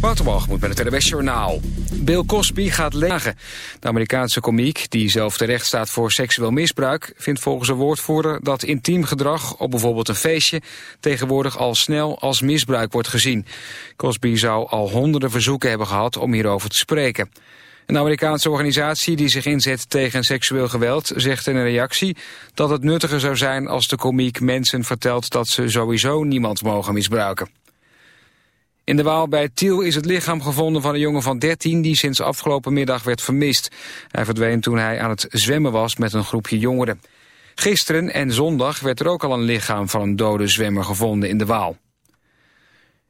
moet met het NWS. Bill Cosby gaat lagen. De Amerikaanse komiek, die zelf terecht staat voor seksueel misbruik... vindt volgens een woordvoerder dat intiem gedrag op bijvoorbeeld een feestje... tegenwoordig al snel als misbruik wordt gezien. Cosby zou al honderden verzoeken hebben gehad om hierover te spreken. Een Amerikaanse organisatie die zich inzet tegen seksueel geweld... zegt in een reactie dat het nuttiger zou zijn als de komiek mensen vertelt... dat ze sowieso niemand mogen misbruiken. In de Waal bij Tiel is het lichaam gevonden van een jongen van 13 die sinds afgelopen middag werd vermist. Hij verdween toen hij aan het zwemmen was met een groepje jongeren. Gisteren en zondag werd er ook al een lichaam van een dode zwemmer gevonden in de Waal.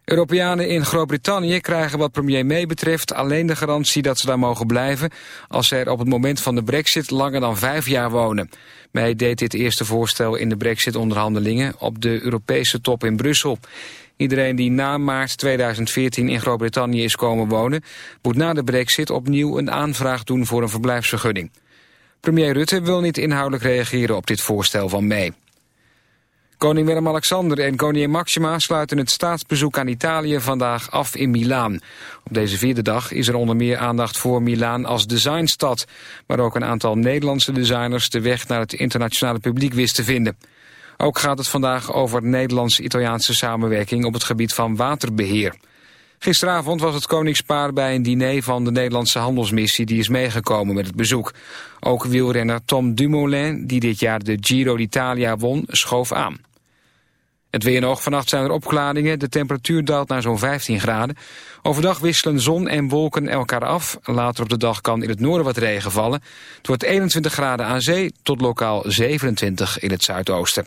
Europeanen in Groot-Brittannië krijgen wat premier May betreft alleen de garantie dat ze daar mogen blijven als ze er op het moment van de brexit langer dan vijf jaar wonen. May deed dit eerste voorstel in de brexit-onderhandelingen op de Europese top in Brussel. Iedereen die na maart 2014 in Groot-Brittannië is komen wonen... moet na de brexit opnieuw een aanvraag doen voor een verblijfsvergunning. Premier Rutte wil niet inhoudelijk reageren op dit voorstel van May. Koning Willem-Alexander en koningin Maxima sluiten het staatsbezoek aan Italië vandaag af in Milaan. Op deze vierde dag is er onder meer aandacht voor Milaan als designstad, waar ook een aantal Nederlandse designers de weg naar het internationale publiek wist te vinden. Ook gaat het vandaag over Nederlands-Italiaanse samenwerking op het gebied van waterbeheer. Gisteravond was het koningspaar bij een diner van de Nederlandse handelsmissie die is meegekomen met het bezoek. Ook wielrenner Tom Dumoulin, die dit jaar de Giro d'Italia won, schoof aan. Het weer nog. Vannacht zijn er opklaringen. De temperatuur daalt naar zo'n 15 graden. Overdag wisselen zon en wolken elkaar af. Later op de dag kan in het noorden wat regen vallen. Het wordt 21 graden aan zee tot lokaal 27 in het zuidoosten.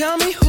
Tell me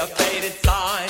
a faded sign.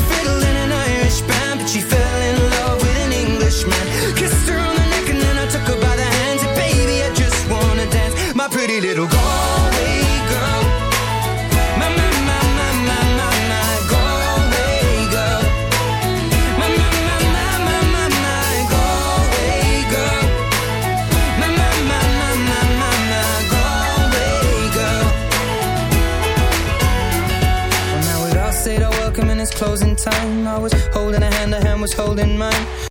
pretty little girl. My, my, my, my, my, my, my girl. My, my, my, my, my, my, my girl. My, my, my, my, my, my, my girl. Now all welcome it's closing time. I was holding a hand, a hand was holding mine.